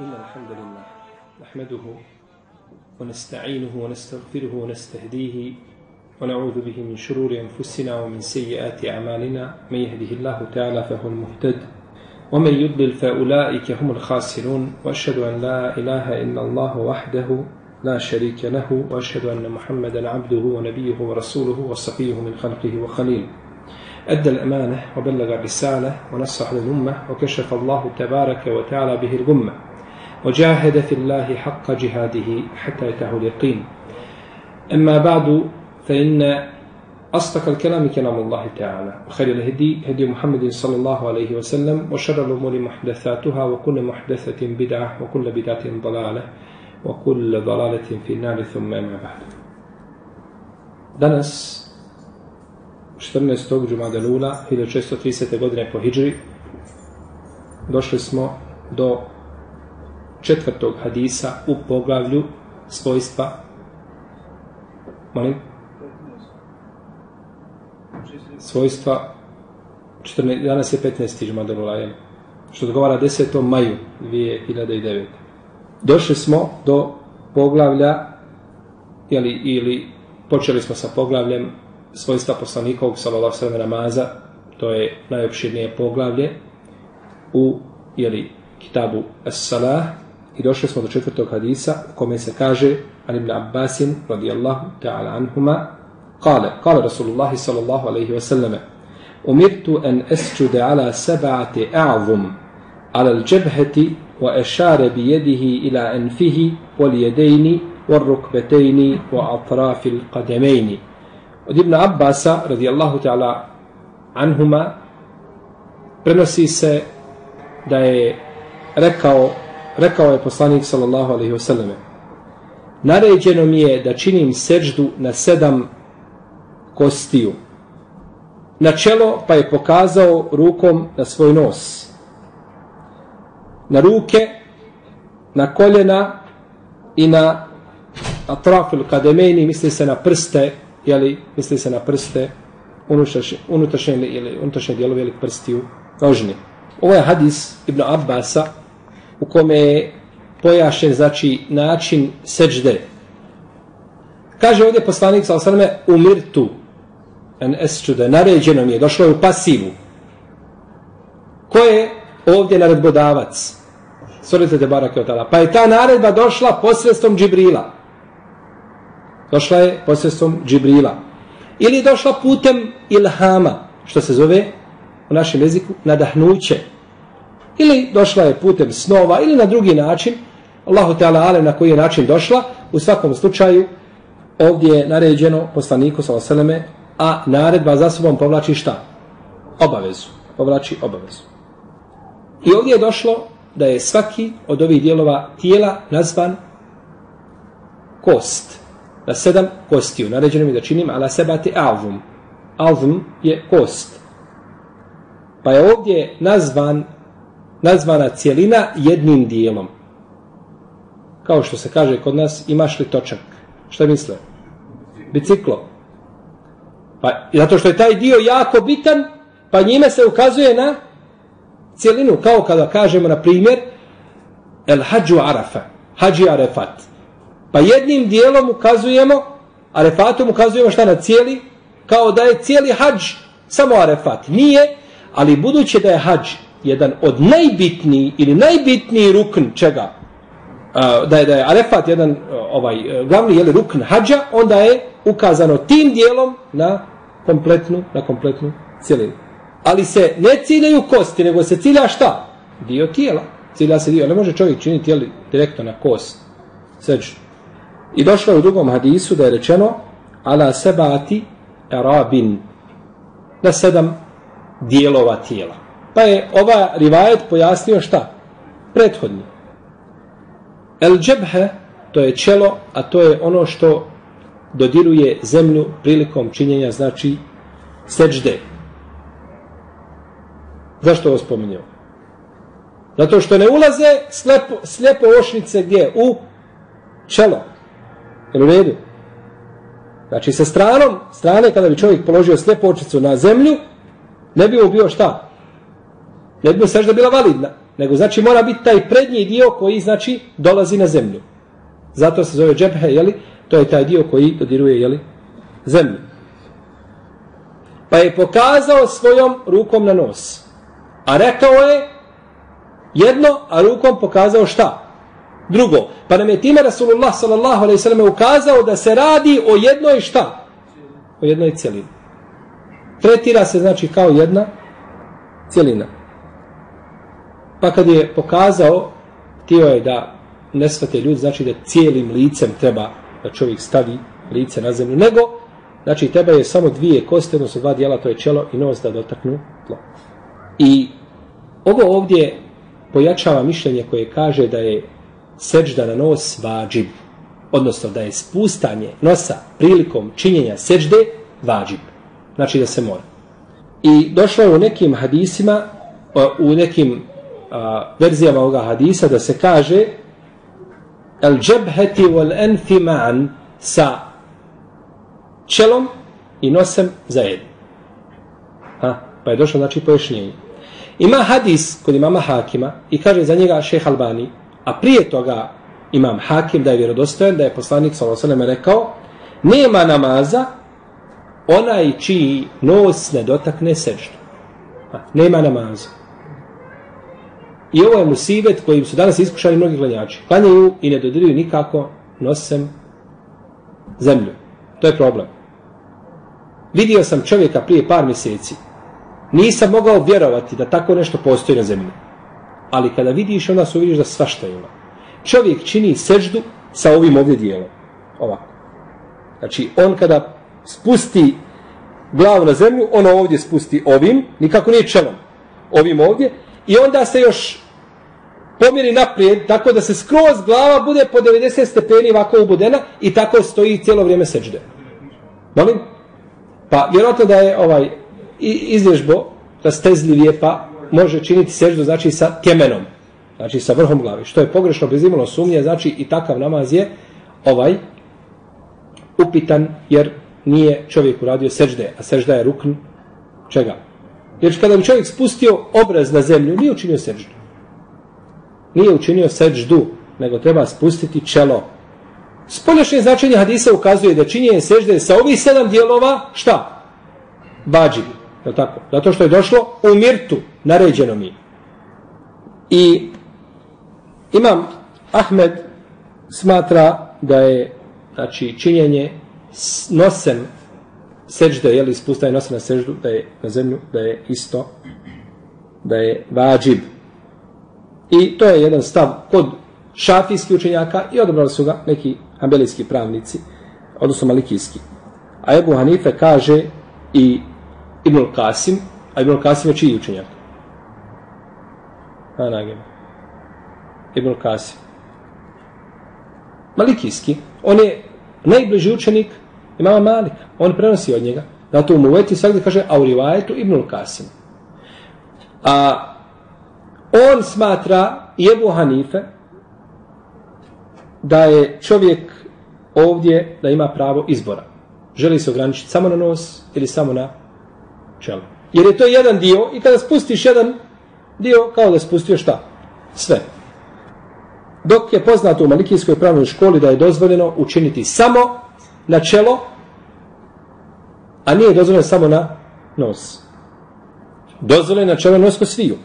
إن الحمد لله نحمده ونستعينه ونستغفره ونستهديه ونعوذ به من شرور أنفسنا ومن سيئات أعمالنا. من يهده الله تعالى فهو المهتد ومن يضلل فأولئك هم الخاسرون. وأشهد أن لا إله إلا الله وحده لا شريك له وأشهد أن محمدا عبده ونبيه ورسوله وصفيه من خلقه وخليله أدى الأمانة وبلغ الرسالة ونصح للأمة وكشف الله تبارك وتعالى به الغمة. وجاهد في الله حق جهاده حتى يتاه اليقين أما بعد فإن أصدق الكلام كلام الله تعالى وخير الهدي هدي محمد صلى الله عليه وسلم وشر الأمور محدثاتها وكل محدثة بدعة وكل بدعة ضلالة وكل ضلالة في النار ثم أما بعد Danas 14. džumada lula 1630. godine po hijđri došli smo do četvrtog hadisa u poglavlju svojstva molim svojstva 14, danas je 15. džumada lula što odgovara 10. maju 2009. Došli smo do poglavlja jeli, ili počeli smo sa poglavljem svojstva poslanikovog sallallahu sallam namaza, to je najopširnije poglavlje u jeli, kitabu As-Salah i došli smo do četvrtog hadisa u kome se kaže an ibn Abbasin radijallahu ta'ala anhuma kale, kale Rasulullahi sallallahu alaihi wasallam umirtu an esjude ala sab'ati a'zum ala al-jabhati wa ešare bi jedihi ila anfihi wal jedejni wal rukbetejni wa atrafi al-qademejni od Ibn Abbasa, radijallahu ta'ala anhuma, prenosi se da je rekao, rekao je poslanik sallallahu alaihi wasallam, naređeno mi je da činim seđdu na sedam kostiju. Na čelo pa je pokazao rukom na svoj nos. Na ruke, na koljena i na atrafil kademeni, misli se na prste jeli, misli se na prste, unutrašnje, unutrašnje ili unutrašnje dijelove ili prstiju, nožni. Ovo je hadis Ibn Abbasa u kome je pojašen, znači, način seđde. Kaže ovdje poslanik sa osrme, umirtu, en esčude, naređeno mi je, došlo je u pasivu. Ko je ovdje naredbodavac? Sorite te barake od tada. Pa je ta naredba došla posredstvom Džibrila došla je posredstvom Džibrila. Ili je došla putem ilhama, što se zove u našem jeziku nadahnuće. Ili došla je putem snova, ili na drugi način, Allahu Teala ale na koji je način došla, u svakom slučaju ovdje je naređeno poslaniku sa oseleme, a naredba za sobom povlači šta? Obavezu. Povlači obavezu. I ovdje je došlo da je svaki od ovih dijelova tijela nazvan kost na sedam kostiju. Naređeno mi da činim ala sebati alvum. Alvum je kost. Pa je ovdje nazvan, nazvana cijelina jednim dijelom. Kao što se kaže kod nas, imaš li točak? Šta misle? Biciklo. Pa, zato što je taj dio jako bitan, pa njime se ukazuje na cijelinu. Kao kada kažemo, na primjer, el hađu arafa, hađi arefat. Pa jednim dijelom ukazujemo, arefatom ukazujemo šta na cijeli, kao da je cijeli hađ samo arefat. Nije, ali budući da je hađ jedan od najbitniji ili najbitniji rukn čega, da je da je arefat jedan ovaj glavni je rukn hađa, onda je ukazano tim dijelom na kompletnu, na kompletnu cijelinu. Ali se ne ciljaju kosti, nego se cilja šta? Dio tijela. Cilja se dio. Ne može čovjek činiti jeli, direktno na kost. Sveđu. I došlo je u drugom hadisu da je rečeno ala sebati erabin na sedam dijelova tijela. Pa je ova rivajet pojasnio šta? Prethodni. El džebhe, to je čelo, a to je ono što dodiruje zemlju prilikom činjenja, znači seđde. Zašto ovo spominjao? Zato što ne ulaze slepo, slijepo ošnice gdje? U čelo. Jel u redu? Znači sa stranom, strane kada bi čovjek položio slepo očicu na zemlju, ne bi mu bio šta? Ne bi mu sežda bila validna. nego znači mora biti taj prednji dio koji znači dolazi na zemlju. Zato se zove džephe, jeli? To je taj dio koji dodiruje, jeli? Zemlju. Pa je pokazao svojom rukom na nos. A rekao je jedno, a rukom pokazao šta? Drugo. Pa nam je time Rasulullah sallallahu alaihi sallam ukazao da se radi o jednoj šta? O jednoj cijelini. Tretira se znači kao jedna cijelina. Pa kad je pokazao, htio je da ne shvate ljudi, znači da cijelim licem treba da čovjek stavi lice na zemlju, nego, znači treba je samo dvije koste, odnosno dva dijela, to je čelo i nos da dotaknu tlo. I ovo ovdje pojačava mišljenje koje kaže da je seđda na nos vađib, odnosno da je spustanje nosa prilikom činjenja seđde vađib, znači da se mora. I došlo je u nekim hadisima, u nekim a, verzijama ovoga hadisa da se kaže el džebheti wal enfi ma'an sa čelom i nosem zajedno. Ha, pa je došlo znači pojašnjenje. Ima hadis kod imama Hakima i kaže za njega šeha Albani, a prije toga imam Hakim da je vjerodostojen, da je poslanik s.a.v. rekao, nema namaza onaj čiji nos ne dotakne seždu. Ha, nema namaza. I ovo je musibet kojim su danas iskušali mnogi klanjači. Klanjaju i ne dodiruju nikako nosem zemlju. To je problem. Vidio sam čovjeka prije par mjeseci. Nisam mogao vjerovati da tako nešto postoji na zemlji. Ali kada vidiš, onda se uvidiš da svašta ima. Čovjek čini seždu sa ovim ovdje dijelom. Ovako. Znači, on kada spusti glavu na zemlju, ono ovdje spusti ovim, nikako nije čelom, ovim ovdje, i onda se još pomjeri naprijed, tako da se skroz glava bude po 90 stepeni ovako ubudena i tako stoji cijelo vrijeme seđde. Molim? Pa vjerojatno da je ovaj izvježbo rastezljivije pa može činiti seždu znači sa tjemenom, znači sa vrhom glavi, što je pogrešno bez imalo sumnje, znači i takav namaz je ovaj upitan jer nije čovjek uradio sežde, a sežda je rukn čega? Jer kada bi čovjek spustio obraz na zemlju, nije učinio seždu. Nije učinio seđdu, nego treba spustiti čelo. Spoljašnje značenje hadisa ukazuje da činjenje sežde sa ovih sedam dijelova, šta? Bađi. Je tako? Zato što je došlo u mirtu, naređeno mi. I imam Ahmed smatra da je znači, činjenje nosem sežde, je li spustaj nosem na seždu, da je na zemlju, da je isto, da je vađib. I to je jedan stav kod šafijskih učenjaka i odobrali su ga neki ambelijski pravnici, odnosno malikijski. A Ebu Hanife kaže i Ibnul Kasim, a Ibnul Kasim je čiji učenjak? A nagim. Ibnul Kasim. Malikijski. On je najbliži učenik imama Malika. On prenosi od njega. Zato u Muveti svakde kaže Aurivajetu Ibn Ibnul Kasim. A on smatra Jebu Hanife da je čovjek ovdje da ima pravo izbora. Želi se ograničiti samo na nos ili samo na čelo. Jer je to jedan dio i kada spustiš jedan dio, kao da spustio šta? Sve. Dok je poznato u Malikijskoj pravnoj školi da je dozvoljeno učiniti samo na čelo, a nije dozvoljeno samo na nos. Dozvoljeno je na čelo nos ko sviju.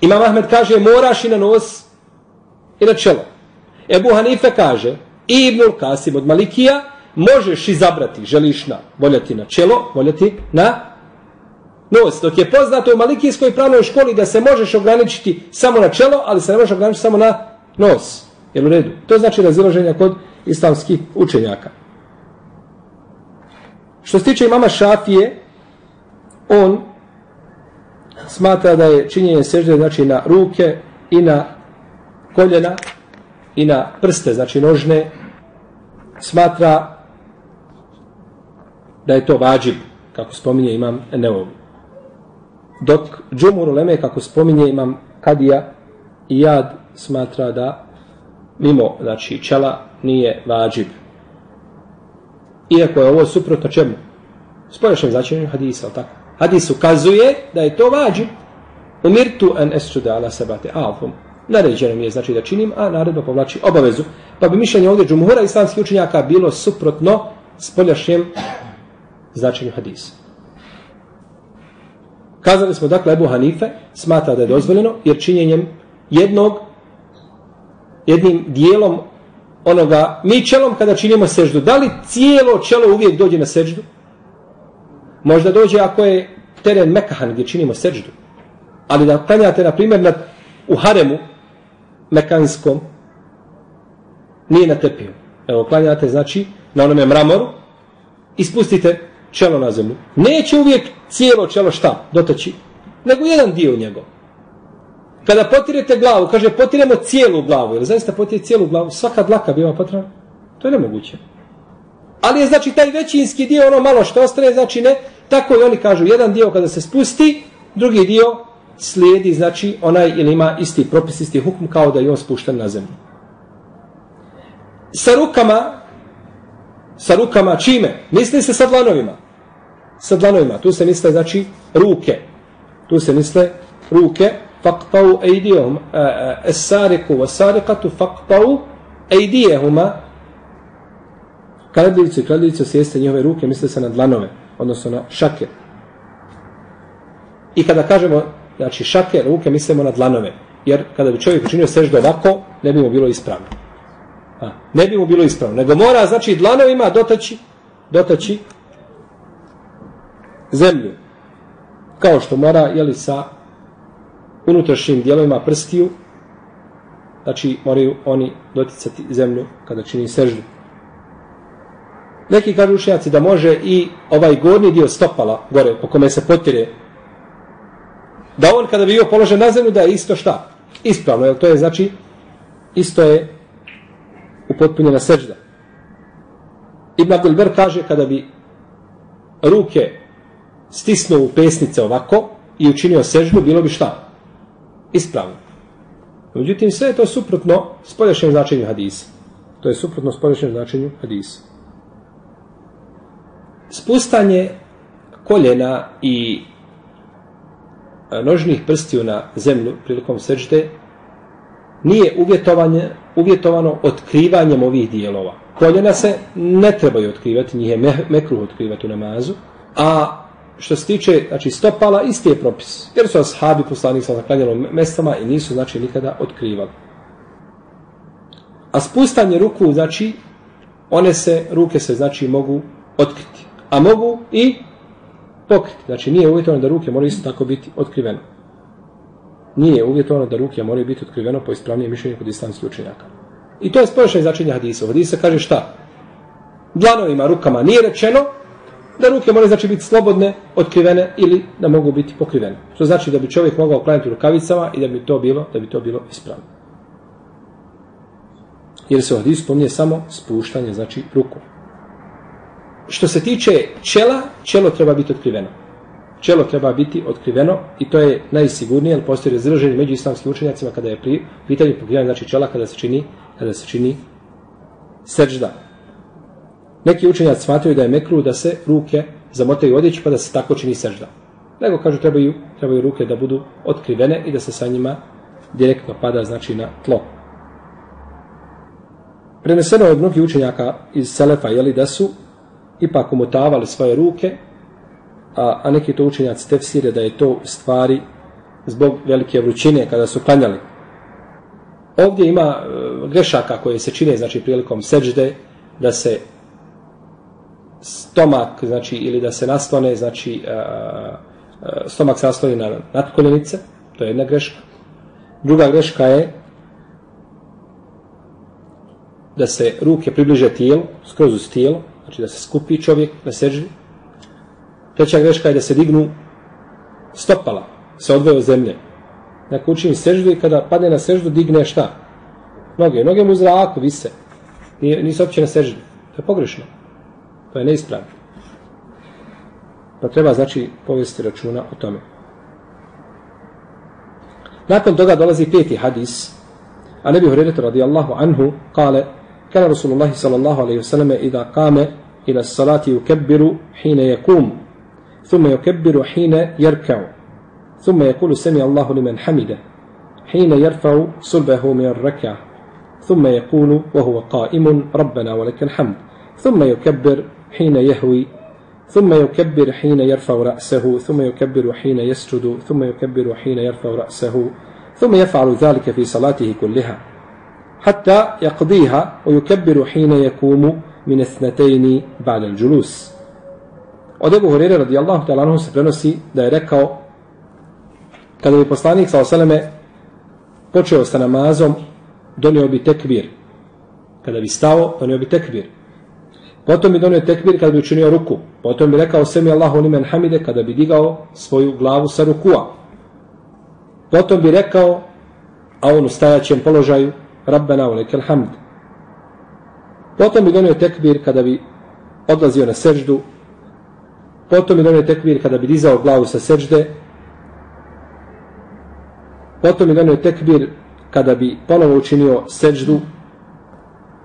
Imam Ahmed kaže moraš i na nos i na čelo. Ebu Hanife kaže i Ibnul Kasim od Malikija možeš izabrati, želiš na voljati na čelo, voljati na nos. Dok je poznato u Malikijskoj pravnoj školi da se možeš ograničiti samo na čelo, ali se ne možeš ograničiti samo na nos. Jel u redu? To znači razilaženja kod islamskih učenjaka. Što se tiče imama Šafije, on smatra da je činjenje sežde znači na ruke i na koljena i na prste, znači nožne, smatra da je to vađib, kako spominje imam Neovi. Dok Džumur Leme, kako spominje imam Kadija i Jad, smatra da mimo, znači, čela nije vađib. Iako je ovo suprotno čemu? Spoješnjem značenju hadisa, ali tako? Hadis ukazuje da je to vađib. umirtu an esjuda ala sabate alfum. Naređeno mi je znači da činim, a naredba povlači obavezu. Pa bi mišljenje ovdje džumhura islamskih učenjaka bilo suprotno spoljašnjem značenju hadisa. Kazali smo dakle Ebu Hanife smatra da je dozvoljeno jer činjenjem jednog jednim dijelom onoga, mi čelom kada činimo seždu, da li cijelo čelo uvijek dođe na seždu? Možda dođe ako je teren Mekahan gdje činimo seđdu. Ali da klanjate, na primjer, na, u haremu mekanskom, nije na tepiju. Evo, klanjate, znači, na onome mramoru, i spustite čelo na zemlju. Neće uvijek cijelo čelo šta dotaći, nego jedan dio njegov. Kada potirete glavu, kaže potiremo cijelu glavu, jer zaista potire cijelu glavu, svaka dlaka biva potrebna, to je nemoguće. Ali je znači taj većinski dio, ono malo što ostane, znači ne, tako i oni kažu, jedan dio kada se spusti, drugi dio slijedi, znači onaj ili ima isti propis, isti hukm, kao da je on spušten na zemlju. Sa rukama, sa rukama čime? Misli se sa dlanovima. Sa dlanovima, tu se misle, znači, ruke. Tu se misle ruke, faqtau ejdijom. Esariku e, sariku faktau faqtau ejdijehuma, kradljivicu i kradljivicu sjeste njihove ruke, misle se na dlanove, odnosno na šake. I kada kažemo, znači šake, ruke, mislimo na dlanove. Jer kada bi čovjek učinio seždu ovako, ne bi mu bilo ispravno. A, ne bi mu bilo ispravno. Nego mora, znači, dlanovima dotaći, dotaći zemlju. Kao što mora, jeli, sa unutrašnjim dijelovima prstiju, znači moraju oni doticati zemlju kada čini seždu. Neki kažu učenjaci da može i ovaj gornji dio stopala gore po kome se potire da on kada bi bio položen na zemlju da je isto šta? Ispravno, jer to je znači isto je upotpunjena sežda. Ibn Abdelber kaže kada bi ruke stisnuo u pesnice ovako i učinio seždu, bilo bi šta? ispravno. Međutim, sve je to suprotno spolješnjem značenju hadisa. To je suprotno spolješnjem značenju hadisa. Spustanje koljena i e, nožnih prstiju na zemlju prilikom sežde nije uvjetovanje, uvjetovano otkrivanjem ovih dijelova. Koljena se ne trebaju otkrivati, njih je mekruh otkrivati u namazu, a što se tiče znači, stopala, isti je propis. Jer su ashabi poslani sa zaklanjenom mestama i nisu znači nikada otkrivali. A spustanje ruku, znači, one se, ruke se, znači, mogu otkriti. A mogu i pokriti. Znači, nije uvjetovano da ruke moraju isto tako biti otkrivene. Nije uvjetovano da ruke moraju biti otkriveno po ispravnijem mišljenju kod islamskih učenjaka. I to je spoločno značenje hadisa. Hadisa kaže šta? Dlanovima, rukama nije rečeno, da ruke moraju znači biti slobodne, otkrivene ili da mogu biti pokrivene. Što znači da bi čovjek mogao klanjati rukavicama i da bi to bilo, da bi to bilo ispravno. Jer se u hadisu spominje samo spuštanje, znači ruku. Što se tiče čela, čelo treba biti otkriveno. Čelo treba biti otkriveno i to je najsigurnije, jer postoji razraženi među islamskim učenjacima kada je pri pitanju pokrivanja znači čela kada se čini, kada se čini seđda. Neki učenjaci smatraju da je mekru da se ruke zamotaju odjeći pa da se tako čini sežda. Nego kažu trebaju, trebaju ruke da budu otkrivene i da se sa njima direktno pada znači na tlo. Preneseno od mnogih učenjaka iz Selefa jeli da su ipak umotavali svoje ruke, a, a neki to učenjaci tefsire da je to stvari zbog velike vrućine kada su klanjali. Ovdje ima e, grešaka koje se čine znači prilikom seđde da se stomak, znači, ili da se naslone, znači, e, e, stomak se nasloni na natkoljenice, to je jedna greška. Druga greška je da se ruke približe tijelu, skroz uz tijelo, znači da se skupi čovjek na seždi. Treća greška je da se dignu stopala, se odvoje od zemlje. Dakle, Neko učini seždu i kada padne na seždu, digne šta? Noge. Noge mu u zraku vise. Nisu opće na seždu. To je pogrešno. To je neispravno. Pa treba znači povesti računa o tome. Nakon toga dolazi peti hadis. A nebi Hurereta radijallahu anhu kale kana Rasulullah sallallahu alaihi wasallam idha kame ila salati yukebbiru hine yakum thumma yukebbiru hine jerkao ثم يقول سمع الله لمن حمده حين يرفع صلبه من الركعة ثم يقول وهو قائم ربنا ولك الحمد ثم يكبر حين يهوي ثم يكبر حين يرفع رأسه ثم يكبر حين يسجد ثم يكبر حين يرفع رأسه ثم يفعل ذلك في صلاته كلها. حتى يقضيها ويكبر حين يقوم من اثنتين بعد الجلوس Od Ebu Horeire radijallahu ta'ala anhu se prenosi da je rekao kada bi poslanik sa osaleme počeo sa namazom donio bi tekbir. Kada bi stao, donio bi tekbir. Potom bi donio tekbir kada bi učinio ruku. Potom bi rekao semi Allahu limen hamide kada bi digao svoju glavu sa rukua. Potom bi rekao, a on u stajaćem položaju, Rabbena u lekel hamd. Potom bi donio tekbir kada bi odlazio na seždu. Potom bi donio tekbir kada bi dizao glavu sa sežde. Potom bi donio tekbir kada bi ponovo učinio seždu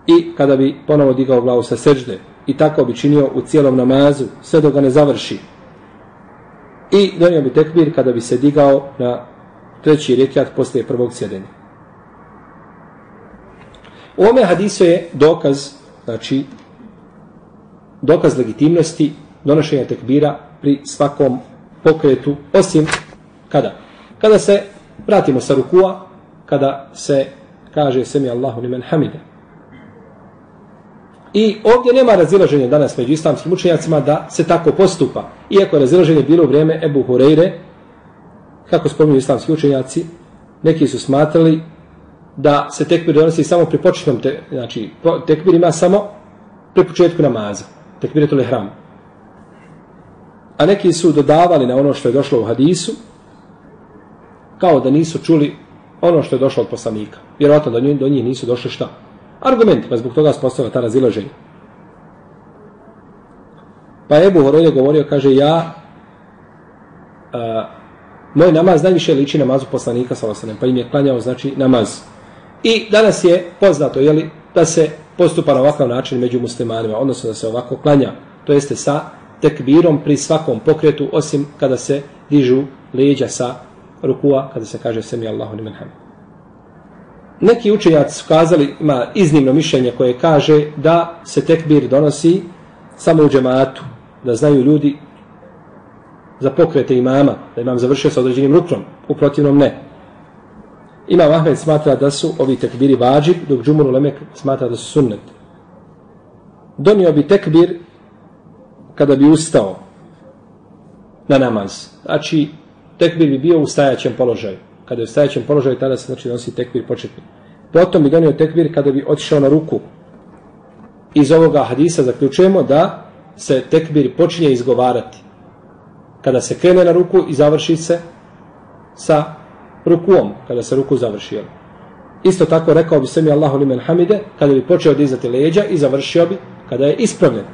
i kada bi ponovo digao glavu sa sežde i tako bi činio u cijelom namazu sve dok ga ne završi. I donio bi tekbir kada bi se digao na treći rekiat poslije prvog sjedenja. U ome hadisu je dokaz, znači, dokaz legitimnosti donošenja tekbira pri svakom pokretu, osim kada? Kada se vratimo sa rukua, kada se kaže semi Allahu limen hamide. I ovdje nema razilaženja danas među islamskim učenjacima da se tako postupa. Iako je razilaženje bilo u vrijeme Ebu Hureyre, kako spominju islamski učenjaci, neki su smatrali da se tekbir donosi samo pri početnom, te, znači tekbir ima samo pri početku namaza. Tekbir je to hram. A neki su dodavali na ono što je došlo u hadisu, kao da nisu čuli ono što je došlo od poslanika. Vjerovatno do njih, do njih nisu došli šta? Argument, pa zbog toga spostavila ta razilaženja. Pa Ebu Horelje govorio, kaže, ja, a, moj namaz najviše liči namazu poslanika, sa pa im je klanjao, znači, namaz. I danas je poznato, jeli, da se postupa na ovakav način među muslimanima, odnosno da se ovako klanja, to jeste sa tekbirom pri svakom pokretu, osim kada se dižu leđa sa rukua, kada se kaže semi Allahu limen hamd. Neki učenjaci su kazali, ima iznimno mišljenje koje kaže da se tekbir donosi samo u džematu, da znaju ljudi za pokrete imama, da imam završio sa određenim ruknom, u protivnom ne. Imam Ahmed smatra da su ovi tekbiri vađib, dok Džumur Lemek smatra da su sunnet. Donio bi tekbir kada bi ustao na namaz. Znači, tekbir bi bio u stajaćem položaju. Kada je u stajaćem položaju, tada se znači donosi tekbir početni. Potom bi donio tekbir kada bi otišao na ruku. Iz ovoga hadisa zaključujemo da se tekbir počinje izgovarati. Kada se krene na ruku i završi se sa rukuom, kada se ruku završi. Isto tako rekao bi sami Allahu limen hamide, kada bi počeo dizati leđa i završio bi kada je ispravljen.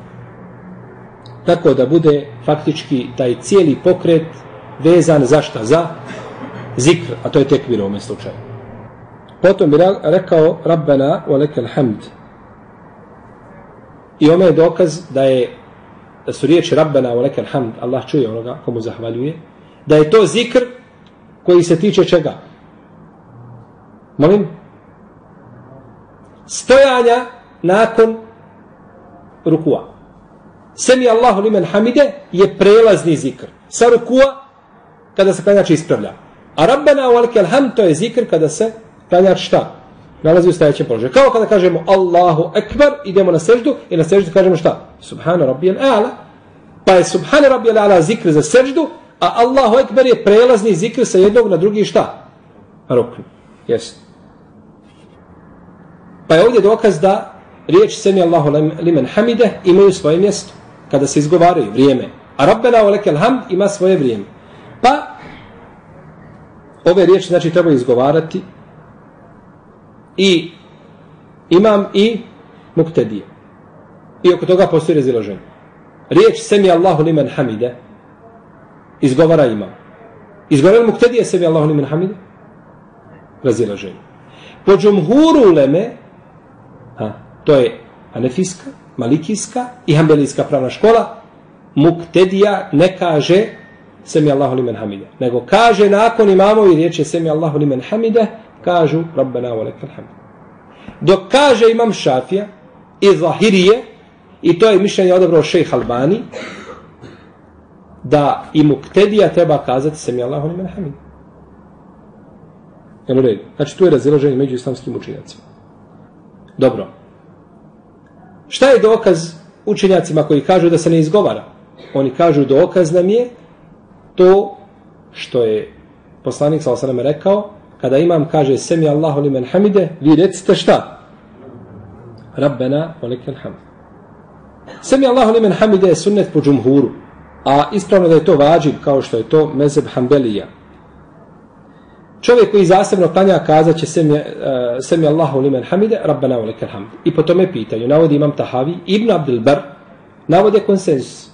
Tako da bude faktički taj cijeli pokret vezan za šta? Za zikr, a to je tekbir u ovom slučaju. Potom bi rekao Rabbena wa lekel hamd. I ome je dokaz da je da su riječi Rabbena wa lekel hamd, Allah čuje onoga komu zahvaljuje, da je to zikr koji se tiče čega? Molim? Stojanja nakon rukua. Semi Allahu limen hamide je prelazni zikr. Sa rukua kada se klanjač ispravlja. A Rabbena u alham to je zikr kada se klanjač šta? Nalazi u stajećem položaju. Kao kada kažemo Allahu ekber, idemo na seždu i na seždu kažemo šta? Subhana rabbi a'la. Pa je Subhana rabbi a'la zikr za seždu, a Allahu ekber je prelazni zikr sa jednog na drugi šta? Rukn. Jesu. Pa je ovdje dokaz da riječ semi Allahu limen hamide imaju svoje mjesto kada se izgovaraju vrijeme. A Rabbena olekel hamd ima svoje vrijeme. Pa, ove riječi znači treba izgovarati i imam i muktedije. I oko toga postoji razilaženje. Riječ semi Allahu liman hamide izgovara imam. Izgovara muktedije sebi Allahu limen hamide? Razilaženje. Po džumhuru uleme, ha, to je anefijska, malikijska i hambelijska pravna škola, muktedija ne kaže semi Allahu limen hamide. Nego kaže nakon imamovi riječi semi Allahu limen hamide, kažu Rabbena wa lekal hamd. Dok kaže imam Šafija i Zahirije, i to je mišljenje odabrao šejh Albani, da i muktedija treba kazati semi Allahu limen hamide. Jel u redu? Znači tu je razilaženje među islamskim učenjacima. Dobro. Šta je dokaz učenjacima koji kažu da se ne izgovara? Oni kažu dokaz nam je to što je poslanik sa osaname rekao, kada imam kaže semi Allahu limen hamide, vi recite šta? Rabbena velikel hamd. Semi Allahu limen hamide je sunnet po džumhuru, a ispravno da je to vađib kao što je to mezeb hambelija. Čovjek koji zasebno klanja kazat će semi, uh, e, semi Allahu limen hamide, Rabbena velikel hamd. I po tome pitanju, navodi imam Tahavi, Ibn Abdul Bar, navode konsensus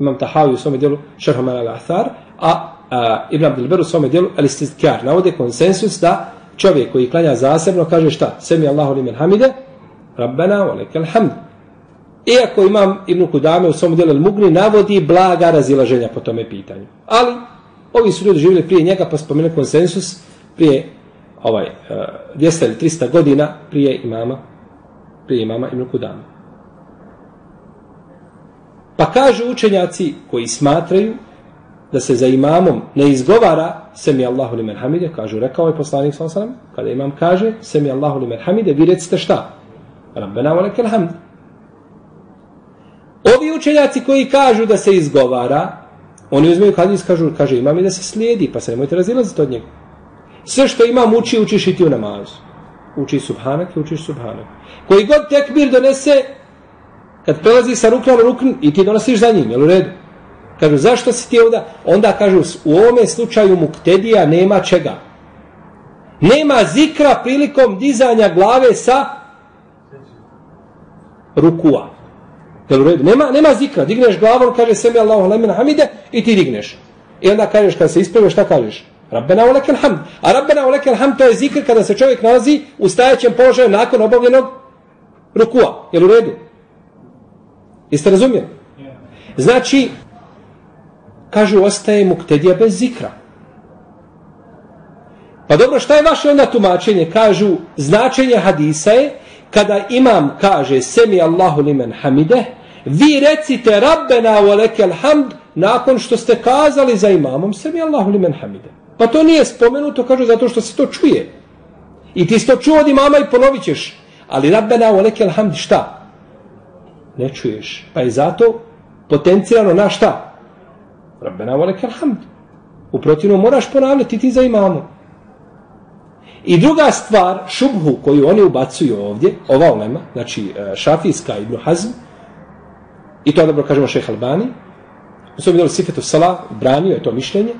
imam Tahavi u svome dijelu Šerhoman al-Athar, a, a Ibn Abdul Bar u svome dijelu Al-Istizkar navode konsensus da čovjek koji klanja zasebno kaže šta? Semi Allahu limen hamide, Rabbena wa lekel hamd. Iako imam Ibn Kudame u svom djelu Mugni navodi blaga razilaženja po tome pitanju. Ali ovi su ljudi živjeli prije njega pa spomenu konsensus prije ovaj, eh, 200 ili 300 godina prije imama prije imama Ibn Kudame. Pa kažu učenjaci koji smatraju da se za imamom ne izgovara semi Allahu li merhamide, kažu rekao je poslanik sa kada imam kaže semi Allahu li merhamide, vi recite šta? Rabbena wa lekel hamd. Ovi učenjaci koji kažu da se izgovara, oni uzmeju hadis, kažu, kaže imam i da se slijedi, pa se nemojte razilaziti od njega. Sve što imam uči, učiš i ti u namazu. Uči subhanak i učiš subhanak. Koji god tekbir donese, kad prelazi sa rukna na rukn i ti donosiš za njim, jel u redu? Kažu, zašto si ti ovdje? Onda kažu, u ovome slučaju muktedija nema čega. Nema zikra prilikom dizanja glave sa rukua. Jel u redu? Nema, nema zikra. Digneš glavom, kaže sebi Allahu lemina hamide i ti digneš. I onda kažeš, kada se ispravio, šta kažeš? Rabbena ulekel hamd. A Rabbena ulekel hamd to je zikr kada se čovjek nalazi u stajaćem položaju nakon obavljenog rukua. Jel u redu? Jeste razumijeli? Znači, kažu, ostaje muktedija bez zikra. Pa dobro, šta je vaše onda tumačenje? Kažu, značenje hadisa je, kada imam kaže, semi Allahu limen hamide, vi recite, rabbena u hamd, nakon što ste kazali za imamom, semi Allahu limen hamide. Pa to nije spomenuto, kažu, zato što se to čuje. I ti si to čuo od imama i ponovit ćeš. Ali rabbena u hamd, šta? ne čuješ. Pa je zato potencijano na šta? Rabbena voleke hamd. U protivno moraš ponavljati ti za imamom. I druga stvar, šubhu koju oni ubacuju ovdje, ova ulema, znači e, šafijska ibn Hazm, i to dobro kažemo šeha Albani, u svom vidjeli Sifetu Sala, branio je to mišljenje,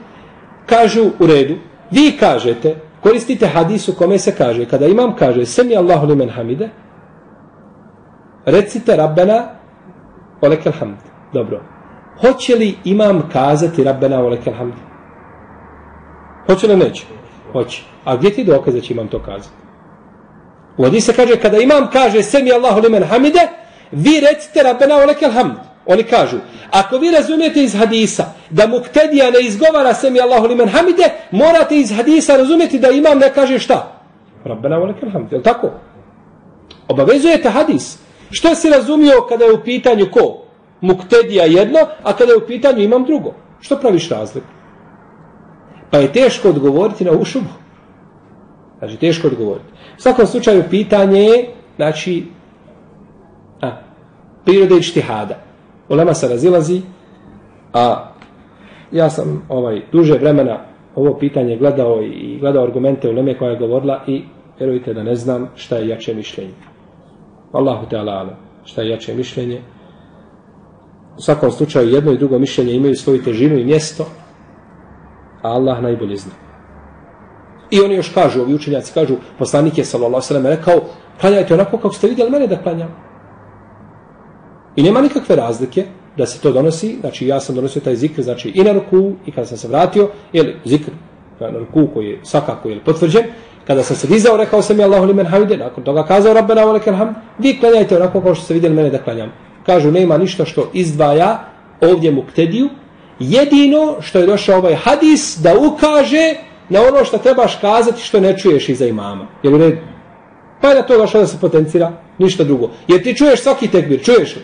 kažu u redu, vi kažete, koristite hadisu kome se kaže, kada imam kaže, semi Allahu limen hamide, recite Rabbena olekel hamd. Dobro. Hoće li imam kazati Rabbena olekel hamd? Hoće li neće? Hoće. A gdje ti dokaz da će imam to kazati? U se kaže, kada imam kaže Semi Allahu limen hamide, vi recite Rabbena olekel hamd. Oni kažu, ako vi razumijete iz hadisa da muktedija ne izgovara Semi Allahu limen hamide, morate iz hadisa razumjeti da imam ne kaže šta? Rabbena olekel hamd. Je li tako? Obavezujete hadis. Što si razumio kada je u pitanju ko? Muktedija jedno, a kada je u pitanju imam drugo. Što praviš razliku? Pa je teško odgovoriti na ušubu. Znači, teško odgovoriti. U svakom slučaju, pitanje je, znači, prirode i štihada. Ulema se razilazi, a ja sam ovaj duže vremena ovo pitanje gledao i gledao argumente u Leme koja je govorila i vjerujte da ne znam šta je jače mišljenje. Allahu te ala šta je jače mišljenje. U svakom slučaju jedno i drugo mišljenje imaju svoju težinu i mjesto, a Allah najbolje zna. I oni još kažu, ovi učenjaci kažu, poslanik je sallallahu sallam rekao, klanjajte onako kako ste vidjeli mene da klanjam. I nema nikakve razlike da se to donosi, znači ja sam donosio taj zikr, znači i na ruku, i kada sam se vratio, je zikr e, na ruku koji je svakako je potvrđen, kada sam se dizao, rekao sam je Allahu limen hamide, nakon toga kazao Rabbena wa lekel hamd, vi klanjajte onako kao što ste vidjeli mene da klanjam. Kažu, nema ništa što izdvaja ovdje muktediju jedino što je došao ovaj hadis da ukaže na ono što trebaš kazati što ne čuješ iza imama. Je u redu? Pa je na to došao da se potencira, ništa drugo. Jer ti čuješ svaki tekbir, čuješ li?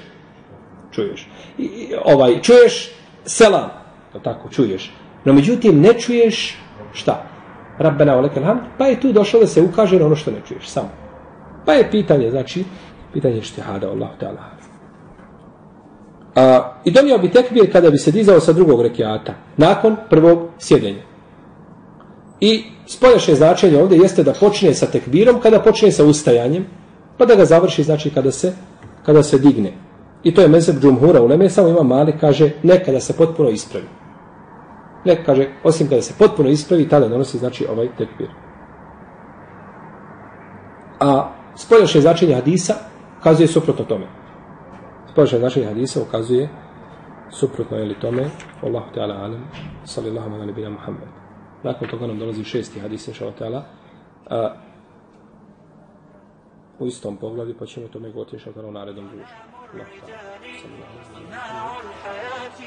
Čuješ. I, ovaj, čuješ selam, to tako, čuješ. No međutim, ne čuješ šta? Rabbena olekel hamd, pa je tu došlo da se ukaže na ono što ne čuješ, samo. Pa je pitanje, znači, pitanje štihada, Allah ta'ala. A, I donio bi tekbir kada bi se dizao sa drugog rekiata, nakon prvog sjedenja. I spoljašnje značenje ovdje jeste da počne sa tekbirom kada počne sa ustajanjem, pa da ga završi znači kada se, kada se digne. I to je mezeb džumhura u Leme, samo ima mali, kaže, nekada se potpuno ispravi. Ne, kaže, osim kada se potpuno ispravi, tada donosi znači ovaj tekbir. A spoljašnje značenje hadisa kazuje suprotno tome. Spoljašnje značenje hadisa ukazuje suprotno ili tome, Allahu Teala alem, sallallahu ala nebina Muhammed. Nakon toga nam dolazi šesti hadis, inša Teala, a, u istom poglavlju, pa ćemo tome govoriti inša Teala u narednom družu. الرجال صناع الحياة